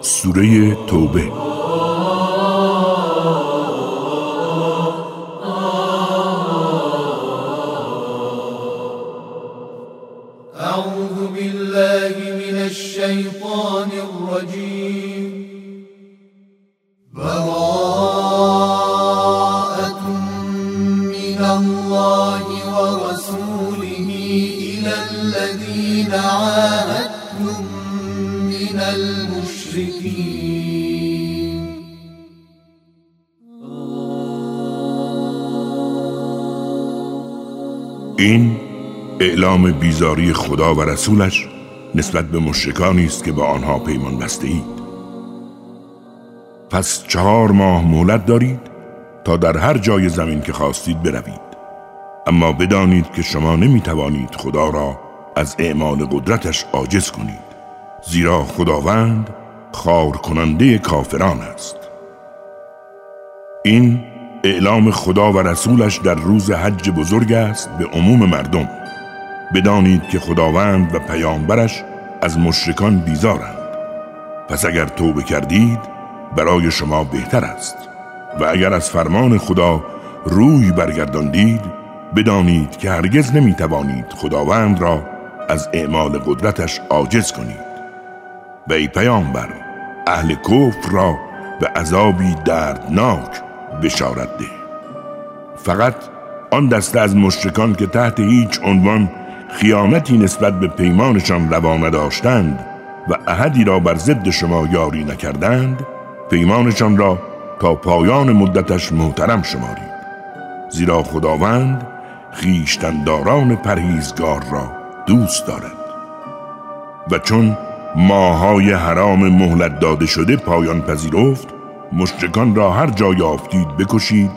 سوره توبه اعلام بیزاری خدا و رسولش نسبت به مشرکانی است که با آنها پیمان بسته اید پس چهار ماه مهلت دارید تا در هر جای زمین که خواستید بروید. اما بدانید که شما نمی توانید خدا را از اعمال قدرتش عاجز کنید زیرا خداوند خار کننده کافران است. این اعلام خدا و رسولش در روز حج بزرگ است به عموم مردم. بدانید که خداوند و پیامبرش از مشرکان بیزارند. پس اگر توبه کردید برای شما بهتر است. و اگر از فرمان خدا روی برگرداندید بدانید که هرگز نمی‌توانید خداوند را از اعمال قدرتش عاجز کنید. و ای پیامبر اهل کفر را به عذابی دردناک بشارت ده. فقط آن دسته از مشرکان که تحت هیچ عنوان خیانتی نسبت به پیمانشان روا نداشتند و احدی را بر ضد شما یاری نکردند پیمانشان را تا پایان مدتش محترم شمارید. زیرا خداوند خیشتنداران پرهیزگار را دوست دارد. و چون ماهای حرام مهلت داده شده پایان پذیرفت مشرکان را هر جا یافتید بکشید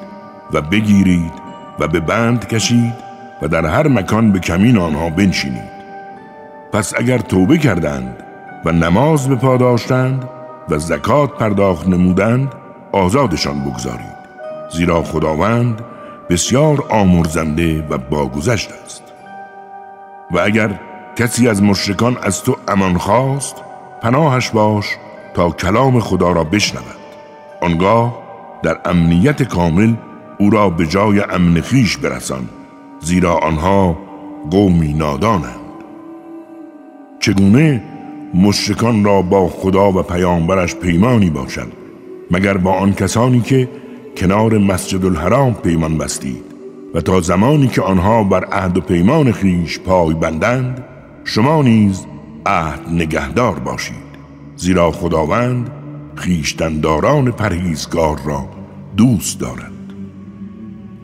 و بگیرید و به بند کشید و در هر مکان به کمین آنها بنشینید. پس اگر توبه کردند و نماز به پا داشتند و زکات پرداخت نمودند آزادشان بگذارید. زیرا خداوند بسیار آمرزنده و باگذشت است. و اگر کسی از مشرکان از تو امان خواست پناهش باش تا کلام خدا را بشنود. آنگاه در امنیت کامل او را به جای امن خیش برسان. زیرا آنها قومی نادانند. چگونه مشرکان را با خدا و پیامبرش پیمانی باشد مگر با آن کسانی که کنار مسجد الحرام پیمان بستید و تا زمانی که آنها بر عهد و پیمان خیش پای بندند شما نیز عهد نگهدار باشید. زیرا خداوند خیشتنداران پرهیزگار را دوست دارد.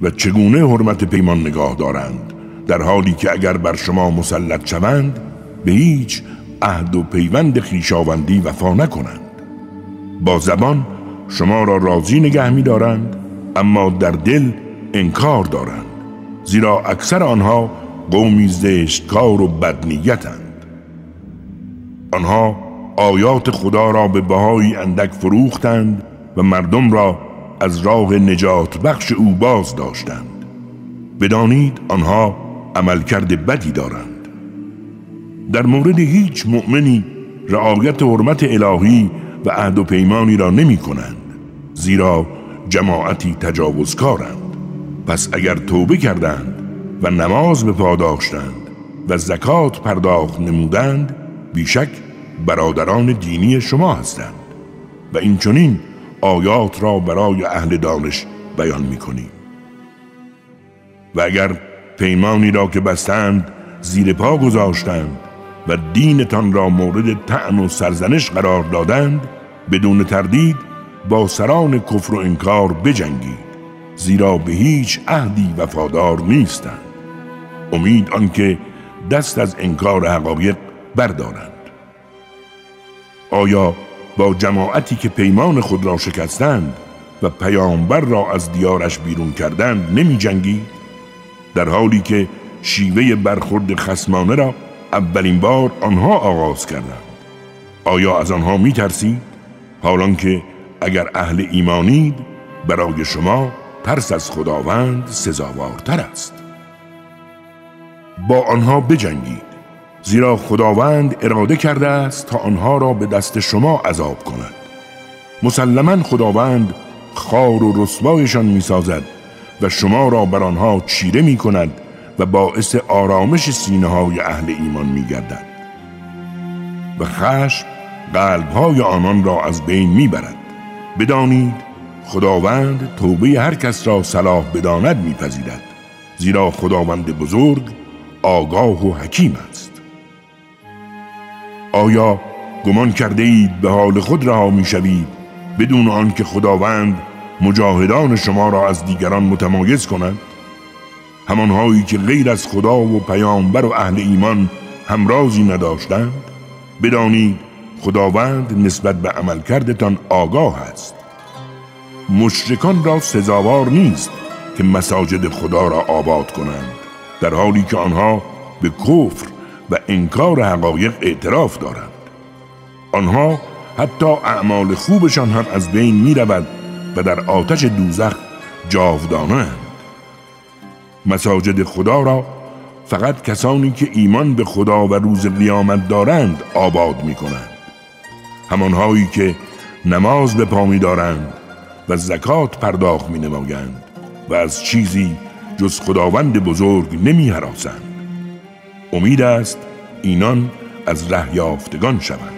و چگونه حرمت پیمان نگاه دارند؟ در حالی که اگر بر شما مسلط شوند به هیچ عهد و پیوند خیشاوندی وفا نکنند. با زبان شما را راضی نگه می دارند اما در دل انکار دارند زیرا اکثر آنها قومی زشتکار و بدنیتند. آنها آیات خدا را به بهای اندک فروختند و مردم را از راه نجات بخش او باز داشتند. بدانید آنها عملکرد بدی دارند. در مورد هیچ مؤمنی رعایت حرمت الهی و عهد و پیمانی را نمی کنند زیرا جماعتی تجاوزکارند. پس اگر توبه کردند و نماز به پا داشتند و زکات پرداخت نمودند بیشک برادران دینی شما هستند. و این چنین آیات را برای اهل دانش بیان می و اگر پیمانی را که بستند زیر پا گذاشتند و دینتان را مورد تعن و سرزنش قرار دادند بدون تردید با سران کفر و انکار بجنگید زیرا به هیچ عهدی وفادار نیستند. امید آنکه دست از انکار حقایق بردارند. آیا با جماعتی که پیمان خود را شکستند و پیامبر را از دیارش بیرون کردند نمی جنگی؟ در حالی که شیوه برخورد خسمانه را اولین بار آنها آغاز کردند آیا از آنها می ترسید؟ حالان که اگر اهل ایمانید برای شما ترس از خداوند سزاوارتر است با آنها بجنگید زیرا خداوند اراده کرده است تا آنها را به دست شما عذاب کند. مسلما خداوند خار و رسوایشان می‌سازد و شما را بر آنها چیره می کند و باعث آرامش سینه های اهل ایمان می گردد و خشم قلب های آنان را از بین می برد بدانید خداوند توبه هر کس را صلاح بداند میپذیرد. زیرا خداوند بزرگ آگاه و حکیم است. آیا گمان کرده اید به حال خود رها می شوید بدون آنکه خداوند مجاهدان شما را از دیگران متمایز کند؟ همانهایی که غیر از خدا و پیامبر و اهل ایمان همرازی نداشتند بدانید خداوند نسبت به عملکردتان آگاه است. مشرکان را سزاوار نیست که مساجد خدا را آباد کنند در حالی که آنها به کفر و انکار حقایق اعتراف دارند. آنها حتی اعمال خوبشان هم از بین می رود و در آتش دوزخ جاودانند مساجد خدا را فقط کسانی که ایمان به خدا و روز قیامت دارند آباد می کنند همانهایی که نماز به پا می دارند و زکات پرداخت می نمایند و از چیزی جز خداوند بزرگ نمی حراسند. امید است اینان از ره یافتگان شوند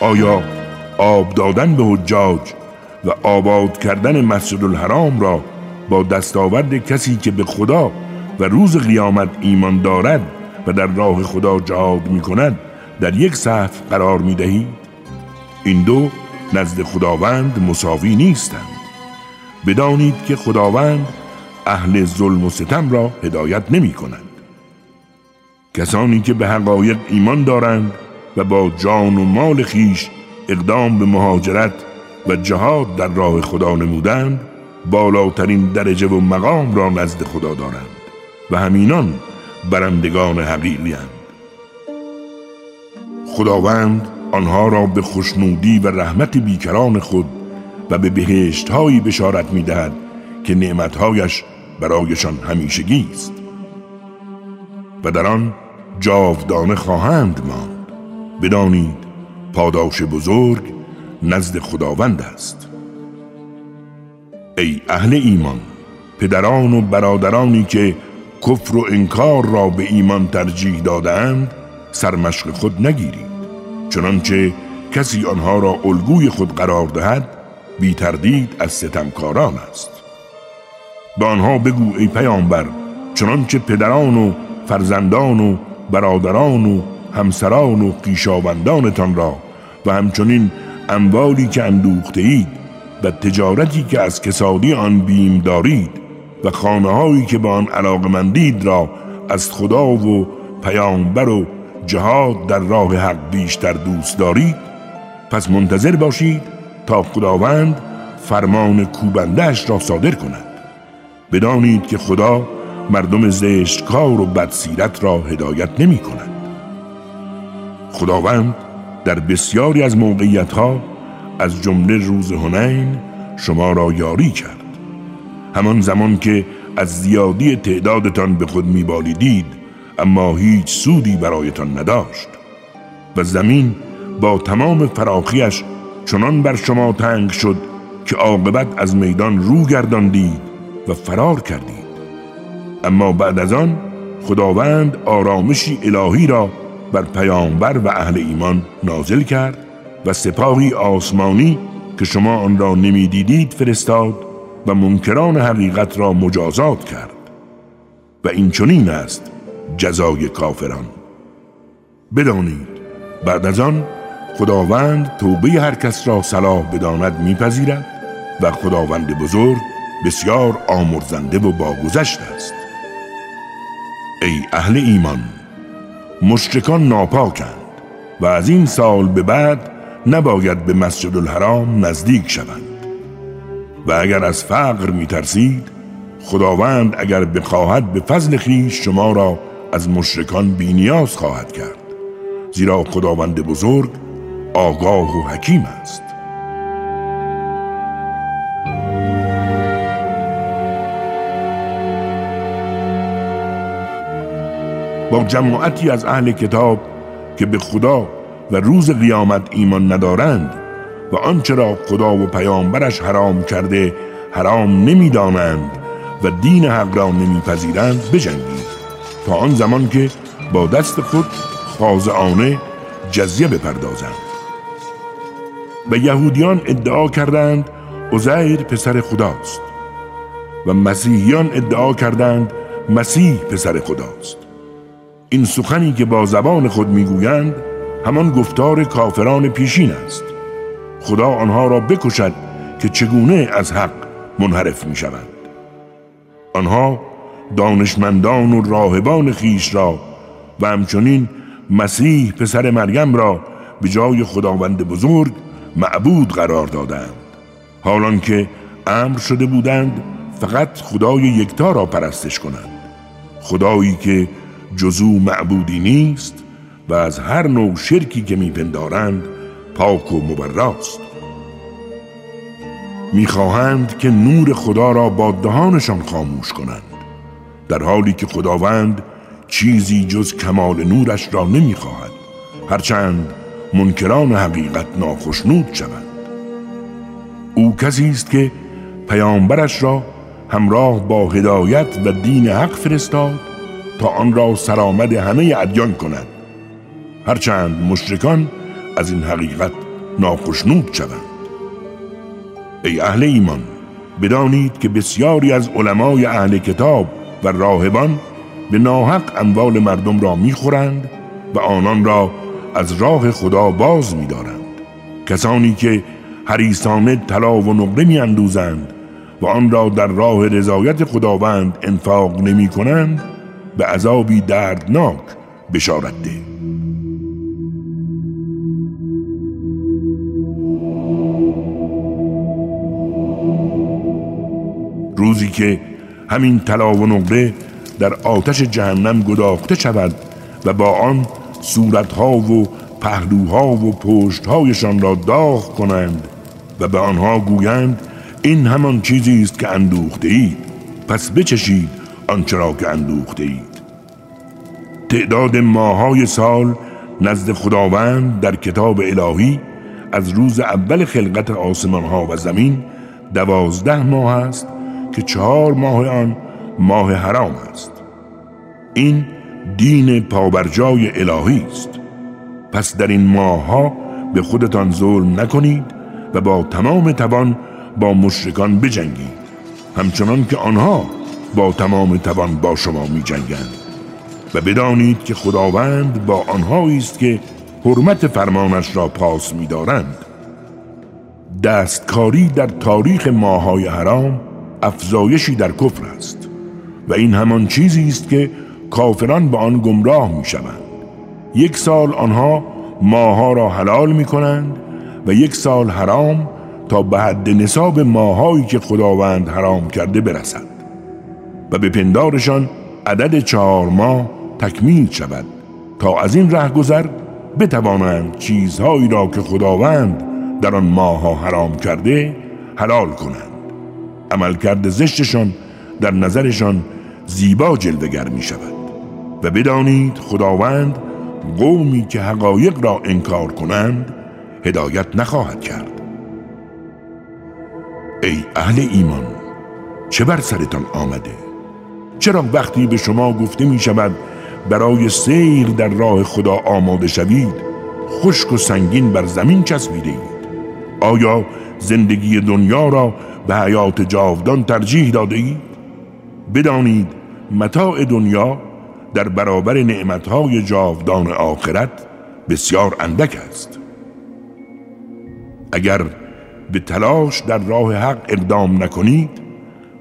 آیا آب دادن به حجاج و آباد کردن مسجد الحرام را با دستاورد کسی که به خدا و روز قیامت ایمان دارد و در راه خدا جهاد می کند در یک صف قرار می دهید؟ این دو نزد خداوند مساوی نیستند. بدانید که خداوند اهل ظلم و ستم را هدایت نمی کند. کسانی که به حقایق ایمان دارند و با جان و مال خیش اقدام به مهاجرت و جهاد در راه خدا نمودند بالاترین درجه و مقام را نزد خدا دارند و همینان برندگان حقیقی خداوند آنها را به خوشنودی و رحمت بیکران خود و به بهشت هایی بشارت می دهد که نعمتهایش برایشان همیشگی است. و در آن جاودانه خواهند ماند. بدانید پاداش بزرگ نزد خداوند است. ای اهل ایمان پدران و برادرانی که کفر و انکار را به ایمان ترجیح دادند سرمشق خود نگیرید. چنانچه کسی آنها را الگوی خود قرار دهد بی تردید از ستمکاران است. به آنها بگو ای پیامبر چنانچه پدران و فرزندان و برادران و همسران و قیشاوندانتان را و همچنین اموالی که اندوخته اید و تجارتی که از کسادی آن بیم دارید و خانه هایی که به آن علاقمندید را از خدا و پیامبر و جهاد در راه حق بیشتر دوست دارید پس منتظر باشید تا خداوند فرمان کوبندهش را صادر کند. بدانید که خدا مردم کار و بدسیرت را هدایت نمی کند خداوند در بسیاری از موقعیت ها از جمله روز هنین شما را یاری کرد. همان زمان که از زیادی تعدادتان به خود میبالیدید اما هیچ سودی برایتان نداشت و زمین با تمام فراخیش چنان بر شما تنگ شد که عاقبت از میدان رو گرداندید و فرار کردید. اما بعد از آن خداوند آرامشی الهی را بر پیامبر و اهل ایمان نازل کرد و سپاهی آسمانی که شما آن را نمی‌دیدید فرستاد و منکران حقیقت را مجازات کرد. و این چنین است جزای کافران. بدانید بعد از آن خداوند توبه هر کس را صلاح بداند میپذیرد و خداوند بزرگ بسیار آمرزنده و باگذشت است. ای اهل ایمان مشرکان ناپاکند و از این سال به بعد نباید به مسجد الحرام نزدیک شوند. و اگر از فقر میترسید خداوند اگر بخواهد به فضل خیش شما را از مشرکان بینیاز خواهد کرد. زیرا خداوند بزرگ آگاه و حکیم است. با جماعتی از اهل کتاب که به خدا و روز قیامت ایمان ندارند و آنچه را خدا و پیامبرش حرام کرده حرام نمی‌دانند و دین حق را نمیپذیرند بجنگید. تا آن زمان که با دست خود خاضعانه جزیه بپردازند. و یهودیان ادعا کردند عزیر پسر خداست. و مسیحیان ادعا کردند مسیح پسر خداست. این سخنی که با زبان خود می‌گویند همان گفتار کافران پیشین است. خدا آنها را بکشد که چگونه از حق منحرف می شوند آنها دانشمندان و راهبان خیش را و همچنین مسیح پسر مریم را به جای خداوند بزرگ معبود قرار دادند. حالان که امر شده بودند فقط خدای یکتا را پرستش کنند. خدایی که جزو معبودی نیست و از هر نوع شرکی که میپندارند پاک و مبراست. می‌خواهند که نور خدا را با دهانشان خاموش کنند. در حالی که خداوند چیزی جز کمال نورش را نمی‌خواهد. هرچند منکران حقیقت ناخشنود شوند. او کسی است که پیامبرش را همراه با هدایت و دین حق فرستاد تا آن را سرآمد همه ادیان کند. هرچند مشرکان از این حقیقت ناخشنود شوند. ای اهل ایمان بدانید که بسیاری از علمای اهل کتاب و راهبان به ناحق اموال مردم را می‌خورند و آنان را از راه خدا باز میدارند. کسانی که حریسانه طلا و نقره میاندوزند و آن را در راه رضایت خداوند انفاق نمی کنند به عذابی دردناک بشارت ده. روزی که همین طلا و نقره در آتش جهنم گداخته شود و با آن صورتها و پهلوها و پشتهایشان را داغ کنند و به آنها گویند این همان چیزی است که اندوخته اید پس بچشید آنچه را که اندوخته اید تعداد ماهای سال نزد خداوند در کتاب الهی از روز اول خلقت آسمان ها و زمین دوازده ماه است که چهار ماه آن ماه حرام است. این دین پابرجای الهی است. پس در این ماه ها به خودتان ظلم نکنید و با تمام توان با مشرکان بجنگید. همچنان که آنها با تمام توان با شما می جنگند و بدانید که خداوند با آنهایی است که حرمت فرمانش را پاس می‌دارند. دستکاری در تاریخ ماهای حرام افزایشی در کفر است و این همان چیزی است که کافران به آن گمراه می شوند. یک سال آنها ماها را حلال می کنند و یک سال حرام تا به حد نصاب ماهایی که خداوند حرام کرده برسد و به پندارشان عدد چهار ماه تکمیل شود تا از این ره گذر بتوانند چیزهایی را که خداوند در آن ماها حرام کرده حلال کنند عملکرد زشتشان در نظرشان زیبا جلوگر می شود و بدانید خداوند قومی که حقایق را انکار کنند هدایت نخواهد کرد. ای اهل ایمان چه بر سرتان آمده؟ چرا وقتی به شما گفته می شود برای سیر در راه خدا آماده شوید خشک و سنگین بر زمین چسبیده اید آیا زندگی دنیا را به حیات جاودان ترجیح داده اید؟ بدانید متاع دنیا در برابر نعمتهای جاودان آخرت بسیار اندک است اگر به تلاش در راه حق اقدام نکنید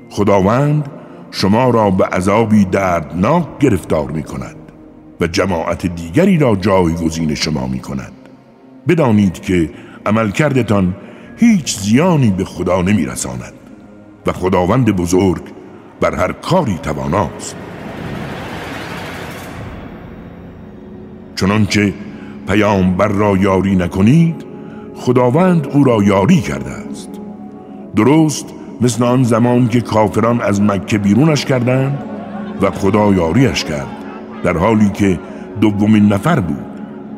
خداوند شما را به عذابی دردناک گرفتار می کند و جماعت دیگری را جایگزین شما می کند بدانید که عملکردتان هیچ زیانی به خدا نمی رساند و خداوند بزرگ بر هر کاری تواناست. چنانچه پیامبر را یاری نکنید خداوند او را یاری کرده است. درست مثل آن زمان که کافران از مکه بیرونش کردند و خدا یاریش کرد در حالی که دومین نفر بود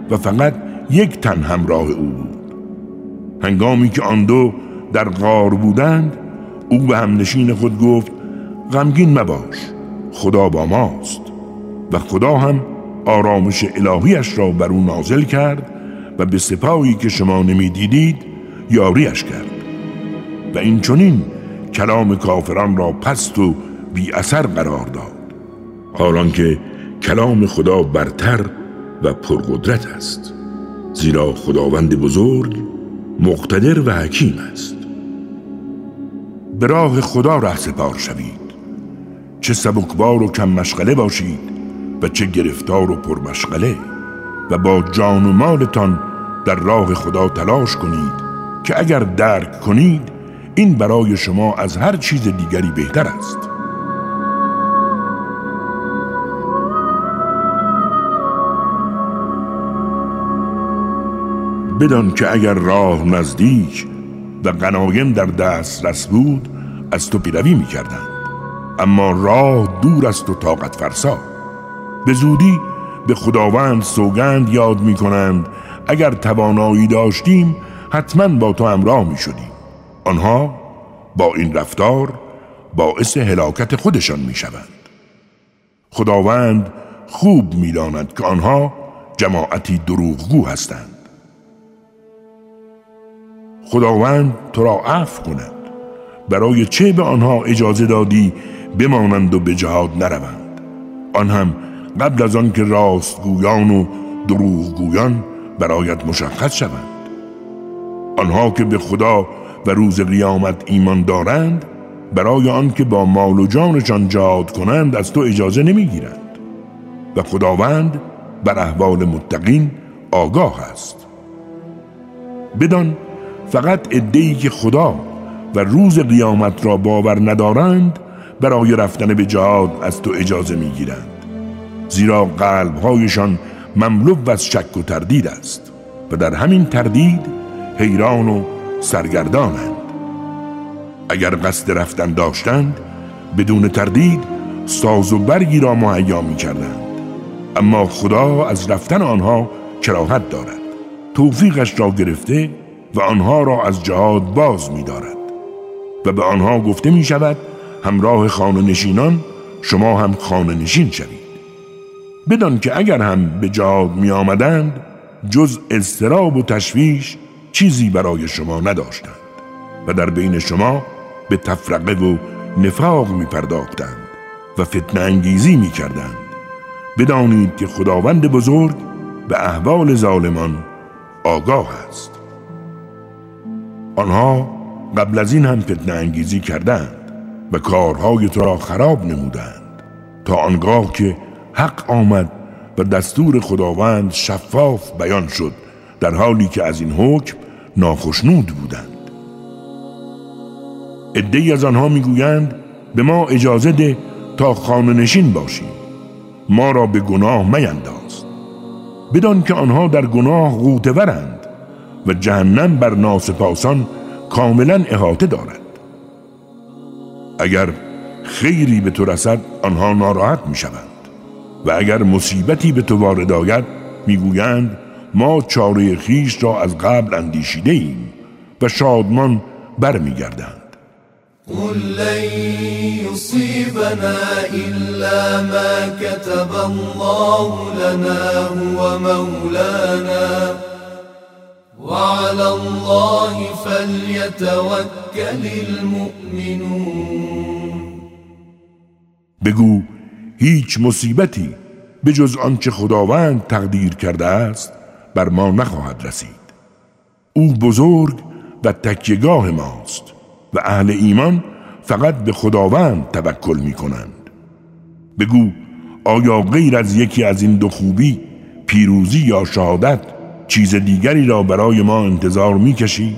و فقط یک تن همراه او هنگامی که آن دو در غار بودند او به همنشین خود گفت غمگین مباش خدا با ماست. و خدا هم آرامش الهیش را بر او نازل کرد و به سپاهی که شما نمی‌دیدید یاریش کرد. و این چنین کلام کافران را پست و بی اثر قرار داد. حالان که کلام خدا برتر و پرقدرت است. زیرا خداوند بزرگ مقتدر و حکیم است. به راه خدا ره سپار شوید. چه سبکبار و کم مشغله باشید و چه گرفتار و پرمشغله و با جان و مالتان در راه خدا تلاش کنید که اگر درک کنید این برای شما از هر چیز دیگری بهتر است. بدان که اگر راه نزدیک و غنایم در دست رس بود از تو پیروی می کردند اما راه دور است و طاقت فرسا. به زودی به خداوند سوگند یاد می کنند اگر توانایی داشتیم حتما با تو همراه می شدیم آنها با این رفتار باعث هلاکت خودشان می شوند خداوند خوب می‌داند که آنها جماعتی دروغگو هستند. خداوند تو را عفو کند. برای چه به آنها اجازه دادی بمانند و به جهاد نروند؟ آن هم قبل از آن که راستگویان و دروغگویان برایت مشخص شوند. آنها که به خدا و روز قیامت ایمان دارند برای آن که با مال و جانشان جهاد کنند از تو اجازه نمی‌گیرند. و خداوند بر احوال متقین آگاه است. بدان فقط ادهی که خدا و روز قیامت را باور ندارند برای رفتن به جهاد از تو اجازه می‌گیرند. زیرا قلبهایشان مملو از شک و تردید است و در همین تردید حیران و سرگردانند. اگر قصد رفتن داشتند بدون تردید ساز و برگی را مهیا می کردند اما خدا از رفتن آنها کراهت دارد. توفیقش را گرفته و آنها را از جهاد باز می دارد و به آنها گفته می شود همراه خانه نشینان شما هم خانه نشین شوید. بدان که اگر هم به جهاد می آمدند جز اضطراب و تشویش چیزی برای شما نداشتند. و در بین شما به تفرقه و نفاق می پرداختند و فتنه انگیزی می کردند بدانید که خداوند بزرگ به احوال ظالمان آگاه است. آنها قبل از این هم فتنه انگیزی کردند و کارهای تو را خراب نمودند. تا آنگاه که حق آمد و دستور خداوند شفاف بیان شد در حالی که از این حکم ناخشنود بودند. ادهی از آنها می‌گویند به ما اجازه ده تا خانه نشین باشیم. ما را به گناه مینداز بدان که آنها در گناه غوتورند و جهنم بر ناسپاسان کاملا احاطه دارد. اگر خیری به تو رسد آنها ناراحت می شوند و اگر مصیبتی به تو وارد آید می‌گویند ما چاره خیش را از قبل اندیشیده ایم و شادمان برمیگردند. قل لن يصيبنا إلا ما كتب الله لنا هو مولانا. وعلى الله فليتوكل المؤمنون. بگو هیچ مصیبتی به جز آنچه خداوند تقدیر کرده است بر ما نخواهد رسید. او بزرگ و تکیگاه ماست و اهل ایمان فقط به خداوند توکل می کنند بگو آیا غیر از یکی از این دو خوبی پیروزی یا شهادت چیز دیگری را برای ما انتظار می کشید؟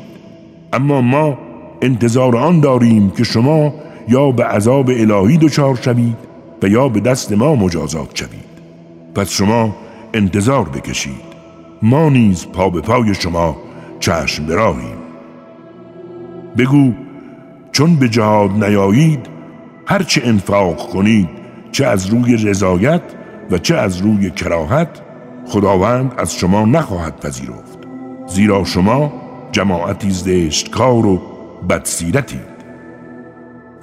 اما ما انتظار آن داریم که شما یا به عذاب الهی دچار شوید و یا به دست ما مجازات شوید. پس شما انتظار بکشید. ما نیز پا به پای شما چشم براهیم بگو چون به جهاد نیایید هرچه انفاق کنید چه از روی رضایت و چه از روی کراهت خداوند از شما نخواهد پذیرفت. زیرا شما جماعتی زشتکار و بدسیرتید.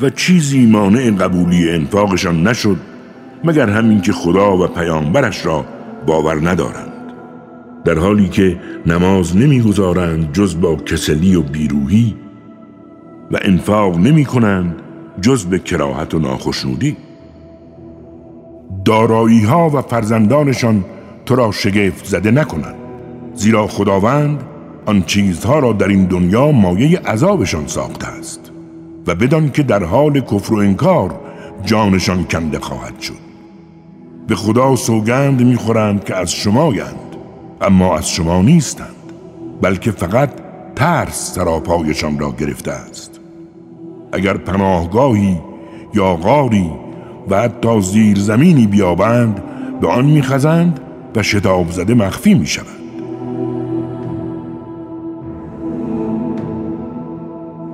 و چیزی مانع قبولی انفاقشان نشد مگر همین که خدا و پیامبرش را باور ندارند. در حالی که نماز نمی‌گذارند جز با کسلی و بیروهی و انفاق نمی کنند جز به کراهت و ناخشنودی. دارایی ها و فرزندانشان تو را شگفت زده نکنند. زیرا خداوند آن چیزها را در این دنیا مایه عذابشان ساخته است و بدان که در حال کفر و انکار جانشان کنده خواهد شد. به خدا سوگند می‌خورند که از شمایند اما از شما نیستند بلکه فقط ترس سراپایشان را گرفته است. اگر پناهگاهی یا غاری و حتی زیر زمینی بیابند به آن میخزند و شتاب زده مخفی می‌شوند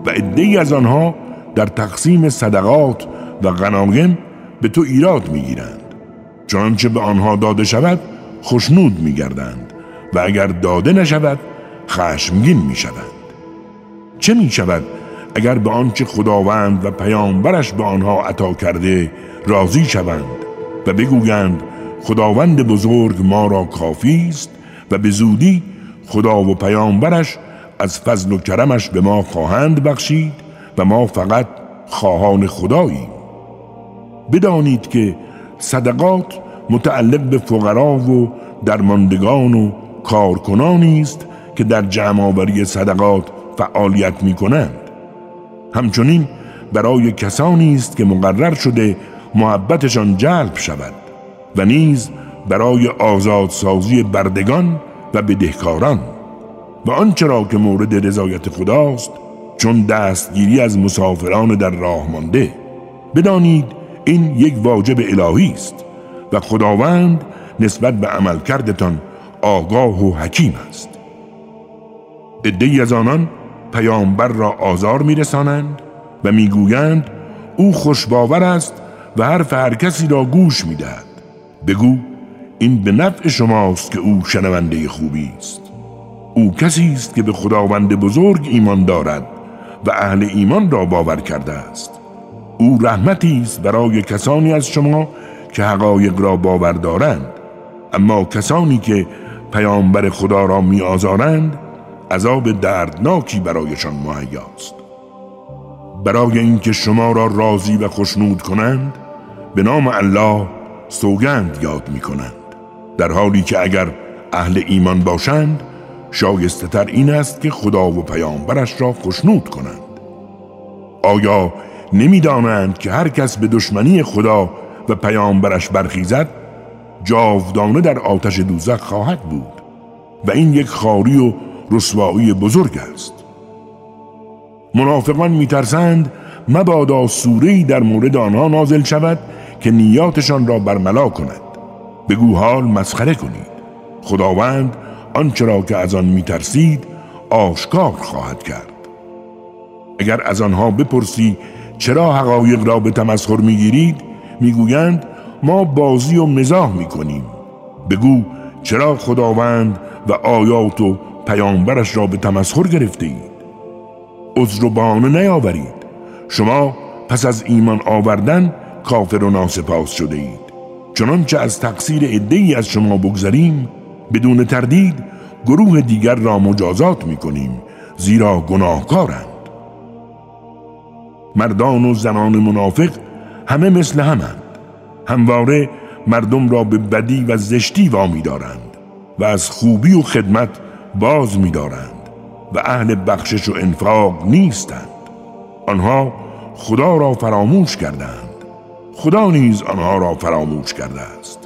و عدهای از آنها در تقسیم صدقات و غنایم به تو ایراد می‌گیرند چنانچه به آنها داده شود خوشنود میگردند و اگر داده نشود خشمگین می‌شوند چه می‌شود اگر به آنچه خداوند و پیامبرش به آنها عطا کرده راضی شوند و بگویند خداوند بزرگ ما را کافی است و به زودی خدا و پیامبرش از فضل و کرمش به ما خواهند بخشید و ما فقط خواهان خداییم. بدانید که صدقات متعلق به فقرا و درماندگان و کارکنانی است که در جمعآوری صدقات فعالیت می کنند همچنین برای کسانی است که مقرر شده محبتشان جلب شود. و نیز برای آزادسازی بردگان و بدهکاران. و آنچه را که مورد رضایت خداست چون دستگیری از مسافران در راه مانده. بدانید این یک واجب الهی است و خداوند نسبت به عمل کردتان آگاه و حکیم است. ادهی از آنان پیامبر را آزار میرسانند و می‌گویند او خوشباور است و حرف هر کسی را گوش می‌دهد. بگو این به نفع شماست که او شنونده خوبی است. او کسی است که به خداوند بزرگ ایمان دارد و اهل ایمان را باور کرده است. او رحمتی است برای کسانی از شما که حقایق را باور دارند. اما کسانی که پیامبر خدا را می آزارند عذاب دردناکی برایشان مهیاست برای اینکه شما را راضی و خشنود کنند به نام الله سوگند یاد می کنند در حالی که اگر اهل ایمان باشند شایسته تر این است که خدا و پیامبرش را خشنود کنند. آیا نمی‌دانند که هر کس به دشمنی خدا و پیامبرش برخیزد جاودانه در آتش دوزخ خواهد بود و این یک خاری و رسوایی بزرگ است؟ منافقان میترسند مبادا سوره‌ای در مورد آنها نازل شود که نیاتشان را برملا کند. بگو حال مسخره کنید. خداوند آنچه را که از آن میترسید آشکار خواهد کرد. اگر از آنها بپرسی چرا حقایق را به تمسخر می‌گیرید می‌گویند ما بازی و مزاح می‌کنیم. بگو چرا خداوند و آیات و پیامبرش را به تمسخر گرفته اید عذر و بانه نیاورید. شما پس از ایمان آوردن کافر و ناسپاس شده اید چنانچه از تقصیر ای از شما بگذریم بدون تردید گروه دیگر را مجازات می‌کنیم زیرا گناهکارند. مردان و زنان منافق همه مثل همند. همواره مردم را به بدی و زشتی وامی دارند و از خوبی و خدمت باز می دارند و اهل بخشش و انفاق نیستند. آنها خدا را فراموش کردند خدا نیز آنها را فراموش کرده است.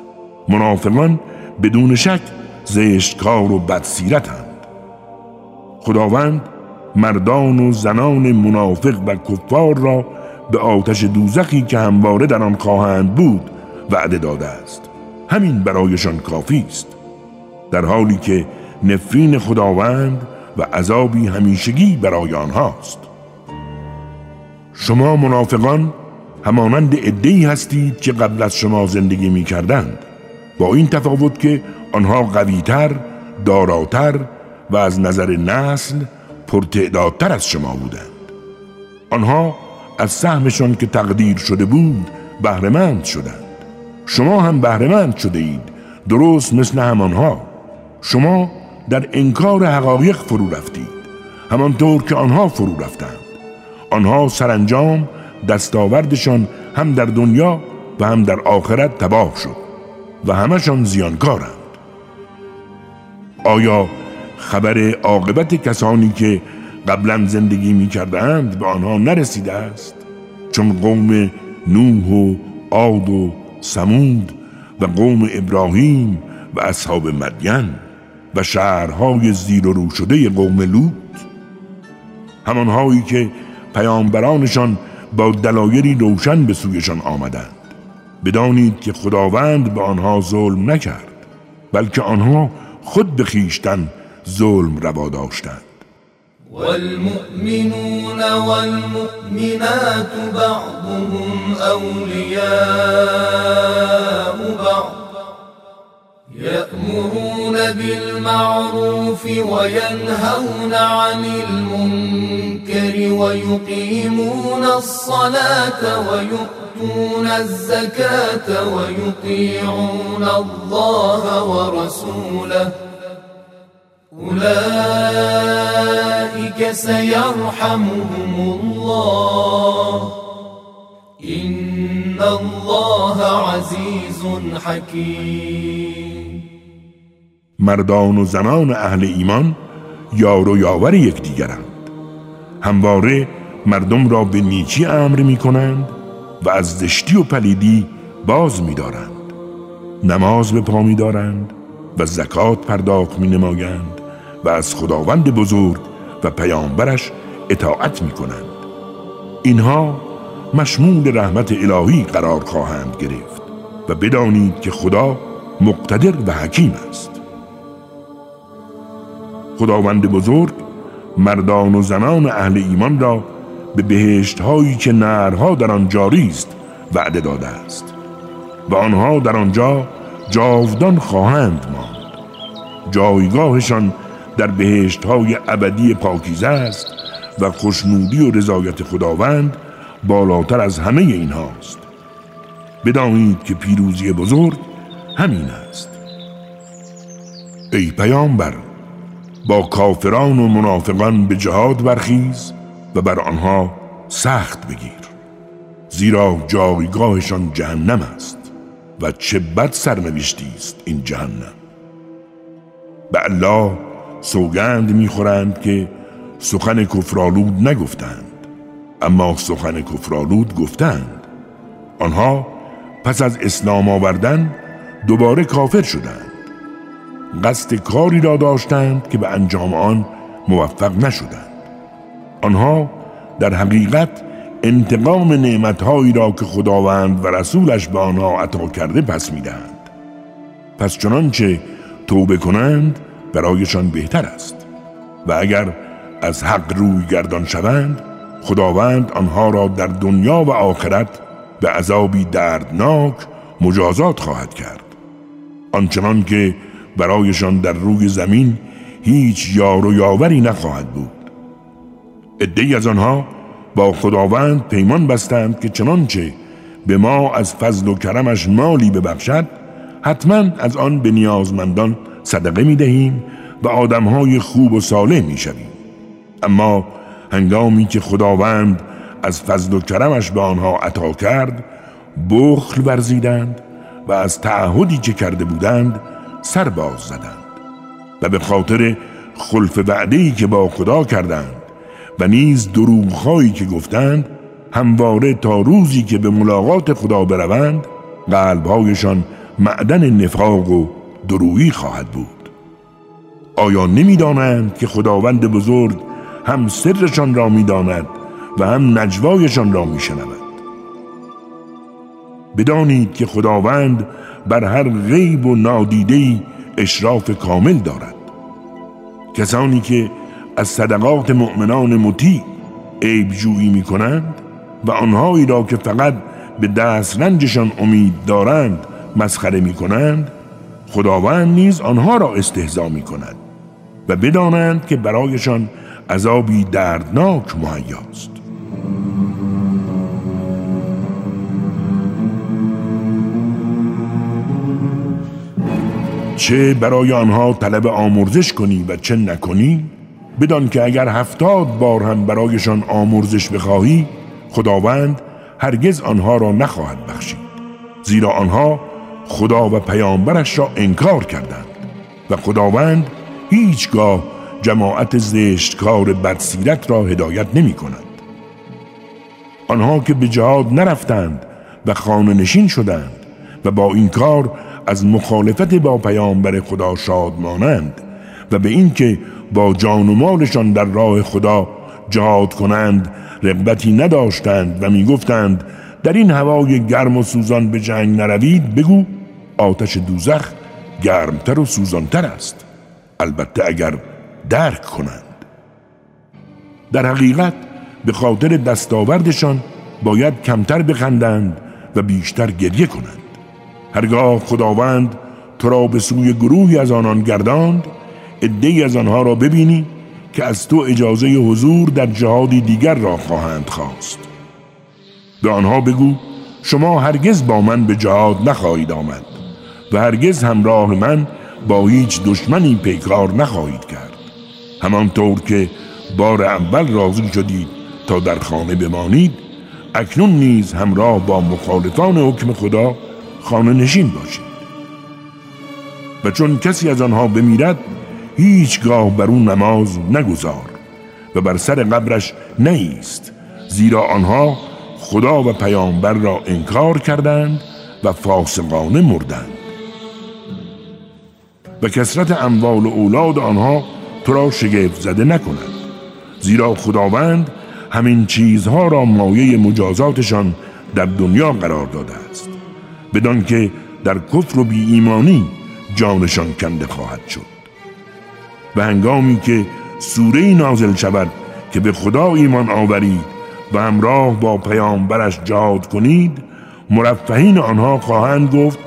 منافقان بدون شک زشتکار و بدسیرتند. خداوند مردان و زنان منافق و کفار را به آتش دوزخی که همواره در آن خواهند بود وعده داده است. همین برایشان کافی است. در حالی که نفرین خداوند و عذابی همیشگی برای آنهاست. شما منافقان همانند ادهی هستید که قبل از شما زندگی می کردند با این تفاوت که آنها قویتر، داراتر و از نظر نسل پرتعدادتر از شما بودند. آنها از سهمشان که تقدیر شده بود بهرهمند شدند. شما هم بهرهمند شده اید درست مثل همانها شما در انکار حقایق فرو رفتید همانطور که آنها فرو رفتند. آنها سرانجام دستاوردشان هم در دنیا و هم در آخرت تباه شد و همشان زیانکارند. آیا خبر عاقبت کسانی که قبلا زندگی می کردند به آنها نرسیده است؟ چون قوم نوح و عاد و سمود و قوم ابراهیم و اصحاب مدین و شهرهای زیر و رو شده قوم لوط همانهایی که پیامبرانشان با دلایلی روشن به سویشان آمدند. بدانید که خداوند به آنها ظلم نکرد بلکه آنها خود به خیشتن ظلم روا داشتند. والمؤمنون والمؤمنات بعضهم أولياء بعض. يأمرون بالمعروف وينهون عن المنكر. ويقيمون الصلاة ويؤتون الزكاة ويطيعون الله ورسوله. أولئك سيرحمهم الله. إن الله عزيز حكيم. مردان و زنان اهل ایمان یار و یاور یکدیگرند. همواره مردم را به نیکی امر می کنند و از زشتی و پلیدی باز می دارند. نماز به پا می دارند و زکات پرداخت می نمایند و از خداوند بزرگ و پیامبرش اطاعت می کنند اینها مشمول رحمت الهی قرار خواهند گرفت و بدانید که خدا مقتدر و حکیم است خداوند بزرگ مردان و زنان اهل ایمان را به بهشت هایی که نرها در آن جاری است وعده داده است و آنها در آنجا جاودان خواهند ماند. جایگاهشان در بهشت های ابدی پاکیزه است و خوشنودی و رضایت خداوند بالاتر از همه این هاست بدانید که پیروزی بزرگ همین است. ای پیامبر با کافران و منافقان به جهاد برخیز و بر آنها سخت بگیر زیرا جایگاهشان جهنم است و چه بد سرنوشتی است این جهنم. به الله سوگند می‌خورند که سخن کفرالود نگفتند اما سخن کفرالود گفتند. آنها پس از اسلام آوردن دوباره کافر شدند. قصد کاری را داشتند که به انجام آن موفق نشدند. آنها در حقیقت انتقام نعمتهایی را که خداوند و رسولش به آنها عطا کرده پس می‌دهند. پس چنانچه توبه کنند برایشان بهتر است. و اگر از حق روی گردان شوند خداوند آنها را در دنیا و آخرت به عذابی دردناک مجازات خواهد کرد. آنچنان که برایشان در روی زمین هیچ یار و یاوری نخواهد بود ادهی از آنها با خداوند پیمان بستند که چنانچه به ما از فضل و کرمش مالی ببخشد حتما از آن به نیازمندان صدقه می دهیم و آدمهای خوب و صالح می شویم. اما هنگامی که خداوند از فضل و کرمش به آنها عطا کرد بخل ورزیدند و از تعهدی که کرده بودند سر باز زدند و به خاطر خلف وعدهی که با خدا کردند و نیز دروغهایی که گفتند همواره تا روزی که به ملاقات خدا بروند قلبهایشان معدن نفاق و درویی خواهد بود. آیا نمی‌دانند که خداوند بزرگ هم سرشان را می‌داند و هم نجوایشان را میشنود؟ بدانید که خداوند بر هر غیب و نادیدهی اشراف کامل دارد. کسانی که از صدقات مؤمنان مطیع عیب جویی می کنند و آنهایی را که فقط به دست رنجشان امید دارند مسخره می کنند خداوند نیز آنها را استهزا می کند و بدانند که برایشان عذابی دردناک مهیاست. چه برای آنها طلب آمرزش کنی و چه نکنی بدان که اگر هفتاد بار هم برایشان آمرزش بخواهی خداوند هرگز آنها را نخواهد بخشید زیرا آنها خدا و پیامبرش را انکار کردند و خداوند هیچگاه جماعت زشتکار بدسیرت را هدایت نمی کند. آنها که به جهاد نرفتند و خانه نشین شدند و با این کار از مخالفت با پیامبر خدا شادمانند و به اینکه با جان و مالشان در راه خدا جهاد کنند رغبتی نداشتند و می‌گفتند در این هوای گرم و سوزان به جنگ نروید بگو آتش دوزخ گرمتر و سوزانتر است. البته اگر درک کنند. در حقیقت به خاطر دستاوردشان باید کمتر بخندند و بیشتر گریه کنند. هرگاه خداوند تو را به سوی گروهی از آنان گرداند عدهای از آنها را ببینی که از تو اجازه حضور در جهادی دیگر را خواهند خواست. به آنها بگو شما هرگز با من به جهاد نخواهید آمد و هرگز همراه من با هیچ دشمنی پیکار نخواهید کرد. همانطور که بار اول راضی شدید تا در خانه بمانید اکنون نیز همراه با مخالفان حکم خدا خانه نشین باشید و چون کسی از آنها بمیرد هیچگاه بر اون نماز نگذار و بر سر قبرش نیست زیرا آنها خدا و پیامبر را انکار کردند و فاسقانه مردند. و کسرت اموال و اولاد آنها تو را شگفت زده نکند زیرا خداوند همین چیزها را مایه مجازاتشان در دنیا قرار داده است. بدان که در کفر و بی ایمانی جانشان کنده خواهد شد. و هنگامی که سوره نازل شود که به خدا ایمان آورید و همراه با پیامبرش جهاد کنید مرفهین آنها خواهند گفت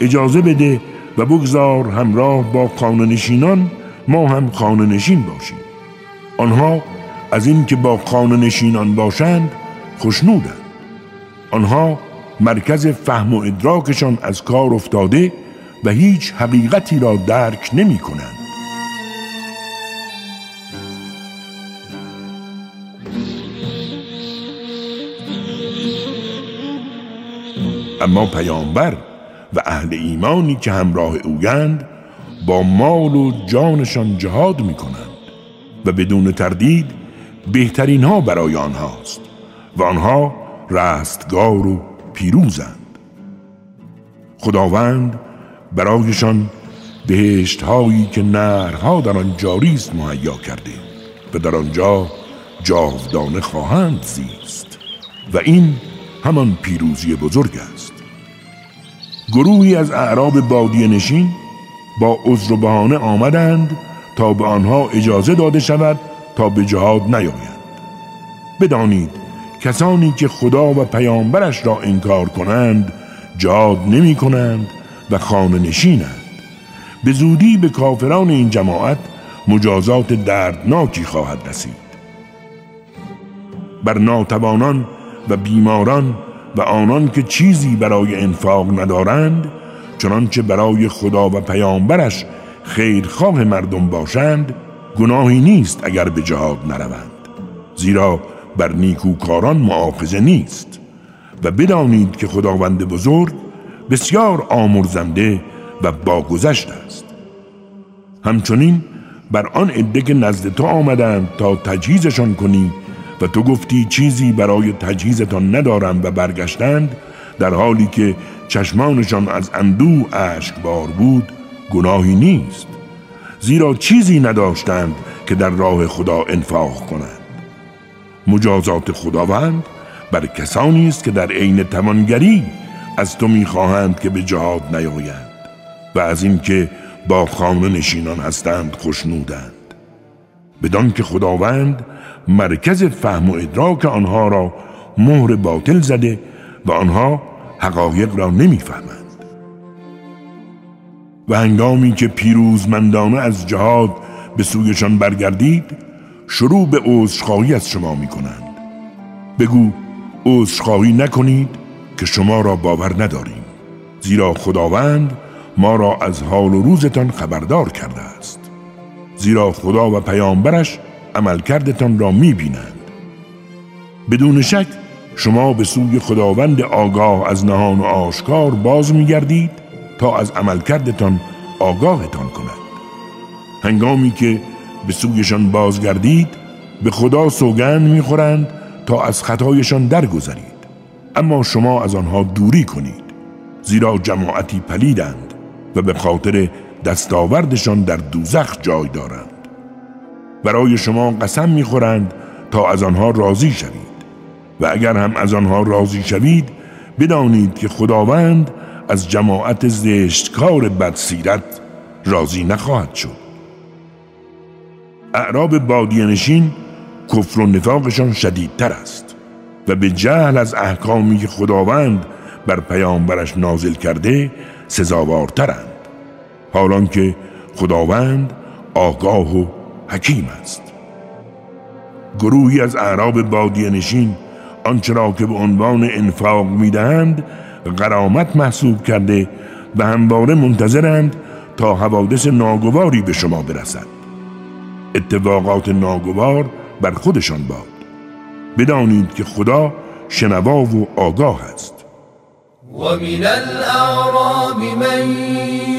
اجازه بده و بگذار همراه با قانونشینان ما هم قانونشین باشیم. آنها از اینکه با قانونشینان باشند خوشنودند آنها مرکز فهم و ادراکشان از کار افتاده و هیچ حقیقتی را درک نمی کنند. اما پیامبر و اهل ایمانی که همراه اویند با مال و جانشان جهاد می کنند و بدون تردید بهترین ها برای آنهاست و آنها رستگار و پیروزند. خداوند برایشان بهشت هایی که نهرها در آن جاری است مهیا کرده و در آنجا جاودانه خواهند زیست و این همان پیروزی بزرگ است. گروهی از اعراب بادی نشین با عذر و بهانه آمدند تا به آنها اجازه داده شود تا به جهاد نیایند. بدانید کسانی که خدا و پیامبرش را انکار کنند جهاد نمی کنند و خانه نشینند. به زودی به کافران این جماعت مجازات دردناکی خواهد رسید. بر ناتوانان و بیماران و آنان که چیزی برای انفاق ندارند چنانچه برای خدا و پیامبرش خیرخواه مردم باشند گناهی نیست اگر به جهاد نروند. زیرا بر نیکوکاران معافظه نیست و بدانید که خداوند بزرگ بسیار آمرزنده و باگذشت است. همچنین بر آن عده که نزد تو آمدند تا تجهیزشان کنی و تو گفتی چیزی برای تجهیزتان ندارم و برگشتند در حالی که چشمانشان از اندو بار بود گناهی نیست. زیرا چیزی نداشتند که در راه خدا انفاق کنند. مجازات خداوند بر کسانی است که در عین توانگری از تو می‌خواهند که به جهاد نیایند و از اینکه با خانه نشینان هستند خوشنودند بدان که خداوند مرکز فهم و ادراک آنها را مهر باطل زده و آنها حقایق را نمی‌فهمند. و هنگامی که پیروزمندانه از جهاد به سویشان برگردید شروع به عذرخواهی از شما می کنند بگو عذرخواهی نکنید که شما را باور نداریم زیرا خداوند ما را از حال و روزتان خبردار کرده است. زیرا خدا و پیامبرش عملکردتان را می بینند بدون شک شما به سوی خداوند آگاه از نهان و آشکار باز می گردید تا از عملکردتان آگاهتان کند. هنگامی که به سویشان بازگردید به خدا سوگند می‌خورند تا از خطایشان درگذرید. اما شما از آنها دوری کنید زیرا جماعتی پلیدند و به خاطر دستاوردشان در دوزخ جای دارند. برای شما قسم می‌خورند تا از آنها راضی شوید و اگر هم از آنها راضی شوید بدانید که خداوند از جماعت زشتکار بدسیرت راضی نخواهد شد. اعراب بادیانشین کفر و نفاقشان شدیدتر است و به جهل از احکامی که خداوند بر پیامبرش نازل کرده سزاوارترند حالان که خداوند آگاه و حکیم است. گروهی از اعراب بادیه نشین آنچه را که به عنوان انفاق می‌دهند قرامت محسوب کرده و همواره منتظرند تا حوادث ناگواری به شما برسد. اتفاقات ناگوار بر خودشان باد. بدانید که خدا شنوا و آگاه است. و من الاعراب من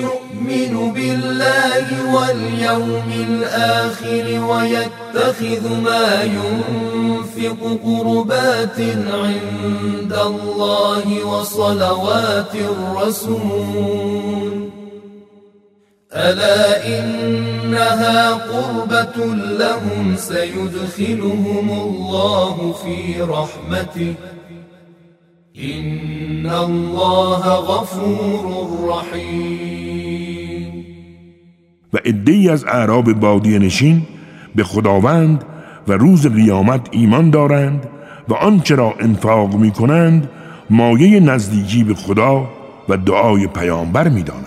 يؤمن بالله واليوم الآخر ويتخذ ما ينفق قربات عند الله وصلوات الرسول. ألا إنها قربة لهم سيدخلهم الله في رحمته إن الله غفور رحیم و ادهی از اعراب بادی نشین به خداوند و روز قیامت ایمان دارند و آنچه را انفاق می کنند مایه نزدیکی به خدا و دعای پیامبر می دانند.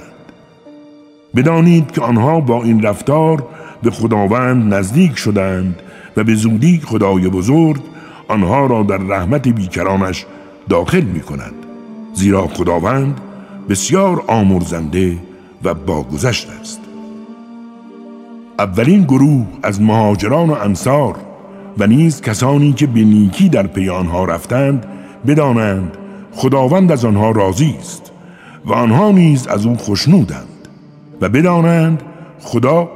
بدانید که آنها با این رفتار به خداوند نزدیک شدند و به زودی خدای بزرگ آنها را در رحمت بیکرانش داخل می کند زیرا خداوند بسیار آمرزنده و باگذشت است. اولین گروه از مهاجران و انصار و نیز کسانی که به نیکی در پی آنها رفتند بدانند خداوند از آنها راضی است و آنها نیز از او خوشنودند و بدانند خدا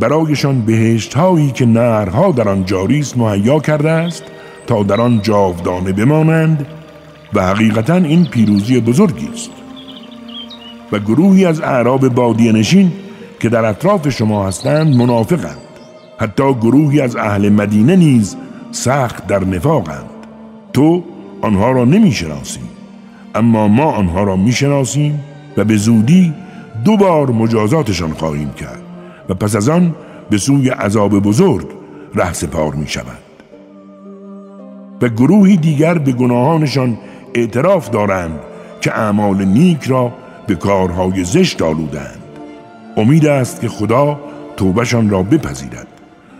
برایشان بهشت هایی که نهرها در آن جاری است مهیا کرده است تا در آن جاودانه بمانند و حقیقتا این پیروزی بزرگی است. و گروهی از اعراب بادی نشین که در اطراف شما هستند منافقند. حتی گروهی از اهل مدینه نیز سخت در نفاقند. تو آنها را نمی شناسی اما ما آنها را می شناسیم و به زودی دو بار مجازاتشان خواهیم کرد و پس از آن به سوی عذاب بزرگ ره سپار می شوند و گروهی دیگر به گناهانشان اعتراف دارند که اعمال نیک را به کارهای زشت آلودند. امید است که خدا توبشان را بپذیرد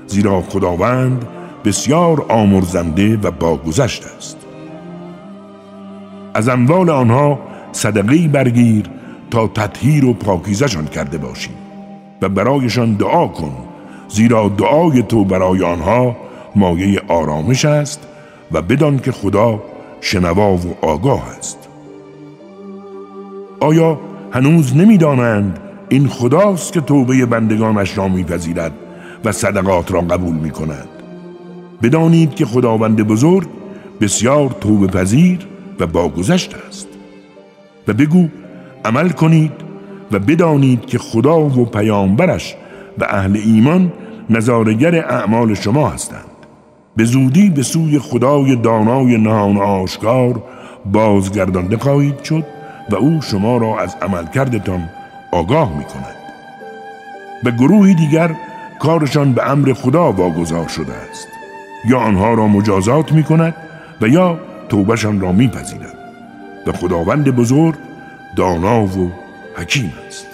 زیرا خداوند بسیار آمرزنده و باگذشت است. از اموال آنها صدقی برگیر تا تطهیر و پاکیزشان کرده باشی و برایشان دعا کن زیرا دعای تو برای آنها مایه آرامش است و بدان که خدا شنوا و آگاه است. آیا هنوز نمی‌دانند این خداست که توبه بندگانش را میپذیرد و صدقات را قبول می کند بدانید که خداوند بزرگ بسیار توبه پذیر و باگذشت است. و بگو عمل کنید و بدانید که خدا و پیامبرش و اهل ایمان نظارگر اعمال شما هستند. به زودی به سوی خدای دانای نهان آشکار بازگردانده خواهید شد و او شما را از عملکردتان آگاه می کند و گروهی دیگر کارشان به امر خدا واگذار شده است. یا آنها را مجازات می کند و یا توبهشان را میپذیرد. و خداوند بزرگ دانا و حکیم است.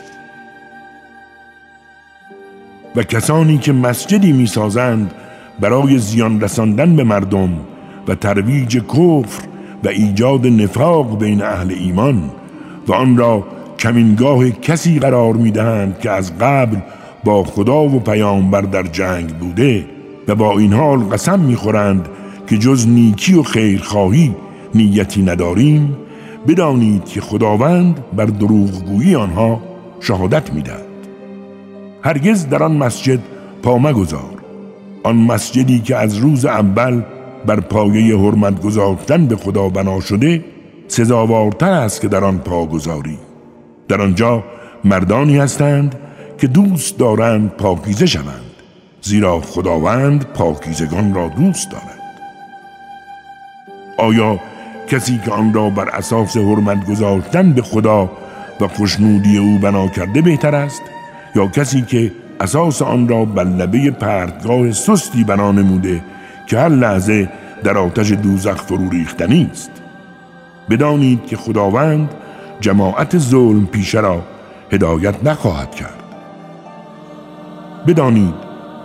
و کسانی که مسجدی می‌سازند برای زیان رساندن به مردم و ترویج کفر و ایجاد نفاق بین اهل ایمان و آن را کمینگاه کسی قرار می‌دهند که از قبل با خدا و پیامبر در جنگ بوده و با این حال قسم می‌خورند که جز نیکی و خیرخواهی نیتی نداریم بدانید که خداوند بر دروغگویی آنها شهادت می‌دهد. هرگز در آن مسجد پا مگذار. آن مسجدی که از روز اول بر پایه حرمت گذاشتن به خدا بنا شده سزاوارتر است که در آن پا گذاری. در آنجا مردانی هستند که دوست دارند پاکیزه شوند زیرا خداوند پاکیزگان را دوست دارد. آیا کسی که آن را بر اساس حرمت گذاشتن به خدا و خوشنودی او بنا کرده بهتر است یا کسی که اساس آن را بر لبه پرتگاه سستی بنا نموده که هر لحظه در آتش دوزخ فرو ریختنی است. بدانید که خداوند جماعت ظلم پیشه را هدایت نخواهد کرد. بدانید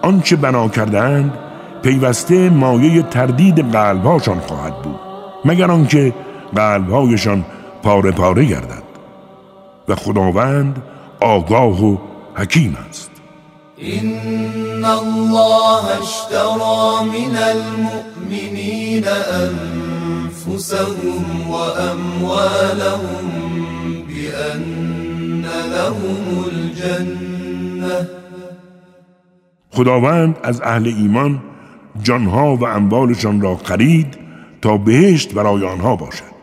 آنچه بنا کردند پیوسته مایه تردید قلبهاشان خواهد بود. مگر آنکه قلبهایشان پاره پاره گردد و خداوند آگاه و حکیم است. إن الله اشترى من المؤمنين أنفسهم وأموالهم بأن لهم الجنة. خداوند از اهل ایمان جانها و اموالشان را خرید تا بهشت برای آنها باشد.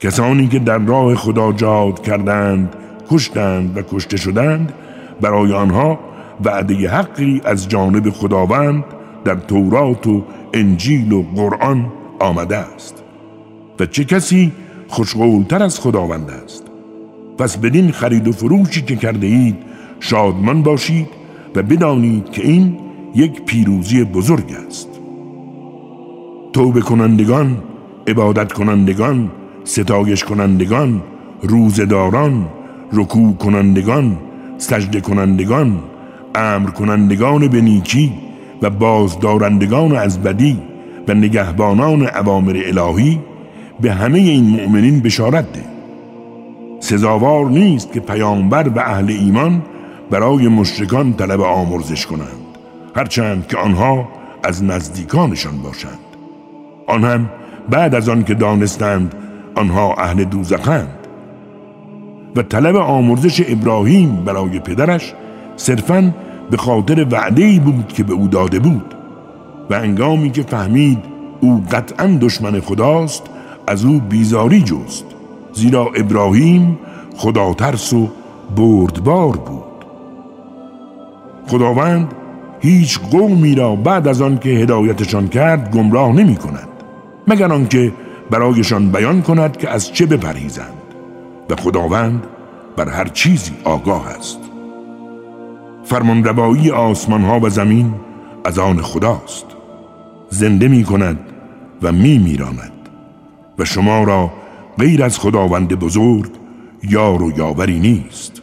کسانی که در راه خدا جهاد کردند کشتند و کشته شدند برای آنها وعده حقی از جانب خداوند در تورات و انجیل و قرآن آمده است. و چه کسی خوشقولتر از خداوند است؟ پس بدین خرید و فروشی که کرده اید شادمان باشید و بدانید که این یک پیروزی بزرگ است. توبه کنندگان عبادت کنندگان ستایش کنندگان روزداران رکوع کنندگان سجده کنندگان امر کنندگان به نیکی و بازدارندگان از بدی و نگهبانان عوامر الهی به همه این مؤمنین بشارت ده. سزاوار نیست که پیامبر و اهل ایمان برای مشرکان طلب آمرزش کنند هرچند که آنها از نزدیکانشان باشند. آن هم بعد از آن که دانستند آنها اهل دوزخند. و طلب آمرزش ابراهیم برای پدرش صرفا به خاطر وعده بود که به او داده بود. و انگامی که فهمید او قطعا دشمن خداست از او بیزاری جست. زیرا ابراهیم خدا ترس و بردبار بود. خداوند هیچ قومی را بعد از آن که هدایتشان کرد گمراه نمی کند مگر آنکه برایشان بیان کند که از چه بپرهیزند. و خداوند بر هر چیزی آگاه است. فرمانروایی آسمان ها و زمین از آن خداست. زنده می کند و می میراند و شما را غیر از خداوند بزرگ یار و یاوری نیست.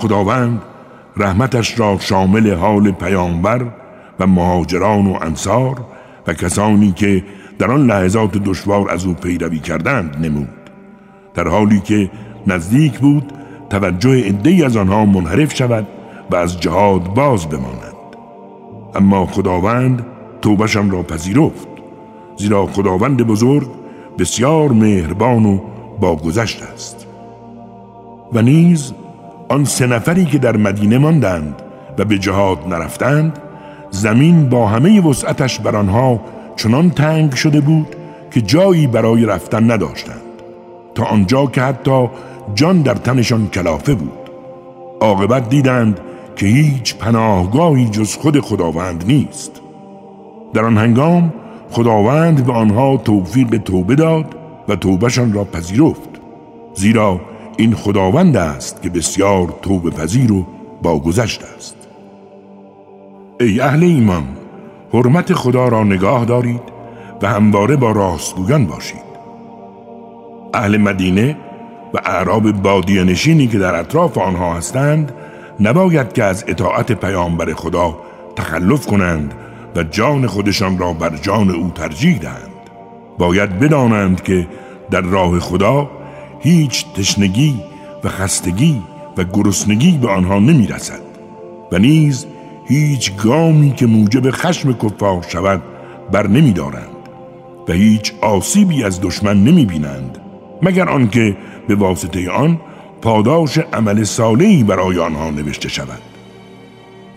خداوند رحمتش را شامل حال پیامبر و مهاجران و انصار و کسانی که در آن لحظات دشوار از او پیروی کردند نمود. در حالی که نزدیک بود توجه عدهای از آنها منحرف شود و از جهاد باز بمانند اما خداوند توبشم را پذیرفت زیرا خداوند بزرگ بسیار مهربان و باگذشت است. و نیز آن سه نفری که در مدینه ماندند و به جهاد نرفتند زمین با همه وسعتش بر آنها چنان تنگ شده بود که جایی برای رفتن نداشتند. تا آنجا که حتی جان در تنشان کلافه بود. عاقبت دیدند که هیچ پناهگاهی جز خود خداوند نیست. در آن هنگام خداوند به آنها توفیق توبه داد و توبهشان را پذیرفت. زیرا این خداوند است که بسیار توبه پذیر و باگذشت است. ای اهل ایمان حرمت خدا را نگاه دارید و همواره با راستگویان باشید. اهل مدینه و اعراب بادیه نشینی که در اطراف آنها هستند نباید که از اطاعت پیامبر خدا تخلف کنند و جان خودشان را بر جان او ترجیح دهند. باید بدانند که در راه خدا هیچ تشنگی و خستگی و گرسنگی به آنها نمی رسد و نیز هیچ گامی که موجب خشم کفار شود بر نمی دارند و هیچ آسیبی از دشمن نمی بینند مگر آنکه به واسطه آن پاداش عمل صالحی برای آنها نوشته شود.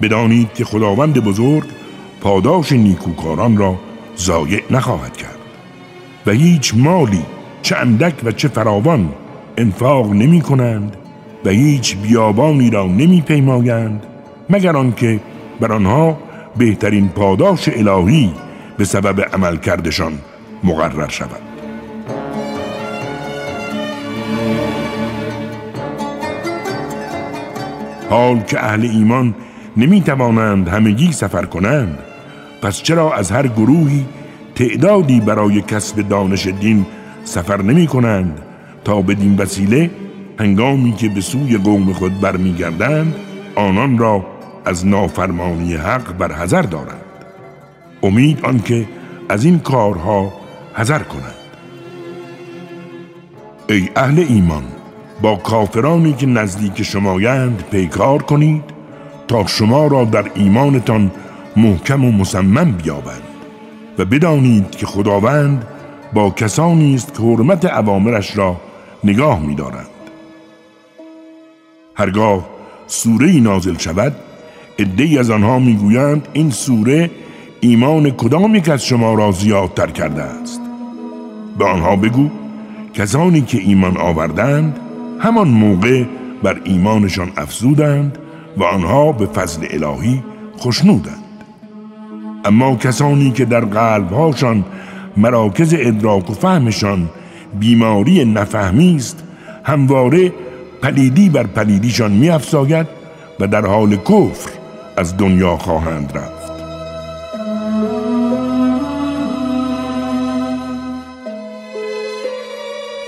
بدانید که خداوند بزرگ پاداش نیکوکاران را ضایع نخواهد کرد و هیچ مالی چه اندک و چه فراوان انفاق نمی کنند و هیچ بیابانی را نمی پیمایند مگر آنکه بر آنها بهترین پاداش الهی به سبب عمل کردشان مقرر شود. حال که اهل ایمان نمی توانند همگی سفر کنند پس چرا از هر گروهی تعدادی برای کسب دانش دین سفر نمی کنند تا بدین وسیله هنگامی که به سوی قوم خود برمیگردند آنان را از نافرمانی حق بر حذر دارند. امید آنکه از این کارها حذر کنند. ای اهل ایمان با کافرانی که نزدیک شمایند پیکار کنید تا شما را در ایمانتان محکم و مسمم بیابند و بدانید که خداوند با کسانی است که حرمت عوامرش را نگاه می‌دارند. هرگاه سوره نازل شود عدهای از آنها می‌گویند این سوره ایمان کدام یک از شما را زیادتر کرده است. به آنها بگو کسانی که ایمان آوردند همان موقع بر ایمانشان افزودند و آنها به فضل الهی خشنودند. اما کسانی که در قلبهاشان مراکز ادراک و فهمشان بیماری نفهمی است همواره پلیدی بر پلیدیشان میافزاید و در حال کفر از دنیا خواهند رفت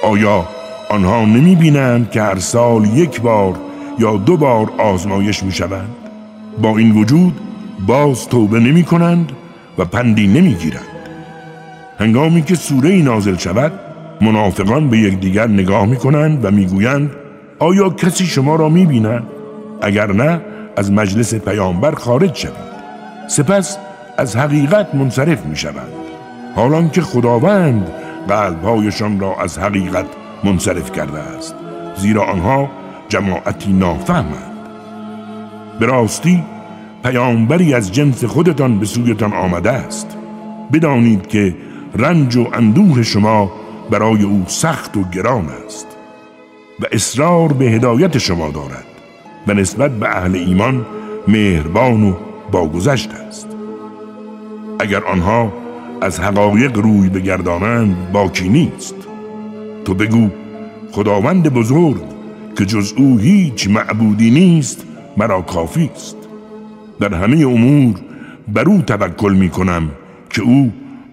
آیا آنها نمی بینند که هر سال یک بار یا دو بار آزمایش می شوند؟ با این وجود باز توبه نمی کنند و پندی نمی گیرند. هنگامی که سوره نازل شود منافقان به یکدیگر نگاه می کنند و می گویند آیا کسی شما را می بیند؟ اگر نه از مجلس پیامبر خارج شوید. سپس از حقیقت منصرف می شوند حالان که خداوند قلبهایشان را از حقیقت منصرف کرده است. زیرا آنها جماعتی نافهمند. به راستی پیامبری از جنس خودتان به سویتان آمده است. بدانید که رنج و اندوه شما برای او سخت و گران است و اصرار به هدایت شما دارد و نسبت به اهل ایمان مهربان و باگذشت است. اگر آنها از حقایق روی بگردانند باکی نیست. تو بگو خداوند بزرگ که جز او هیچ معبودی نیست مرا کافی است. در همه امور بر او توکل می کنم که او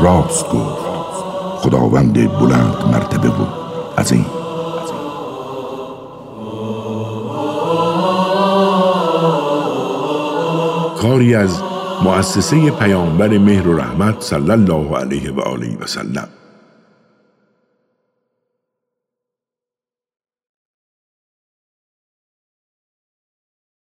راست گفت. خداوند بلند مرتبه و عظیم. کاری از مؤسسه پیامبر مهر و رحمت صلی الله علیه و آله و سلم.